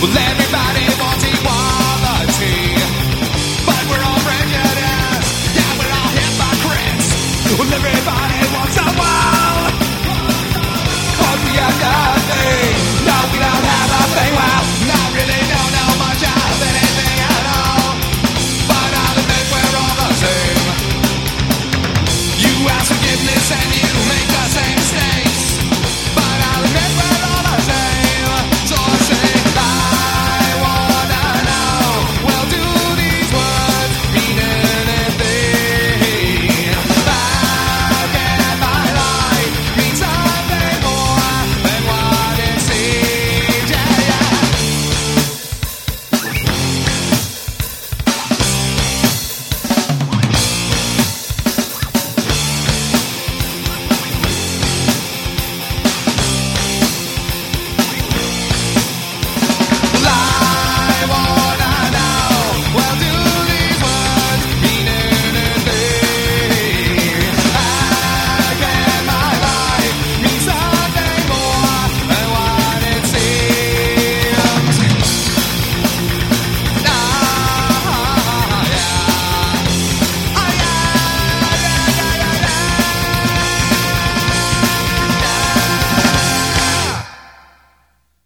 Well, everybody wants equality, but we're all prejudiced. Yeah, we're all hypocrites. Well,